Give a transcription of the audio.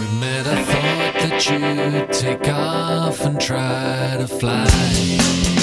We met, I thought that you'd take off and try to fly.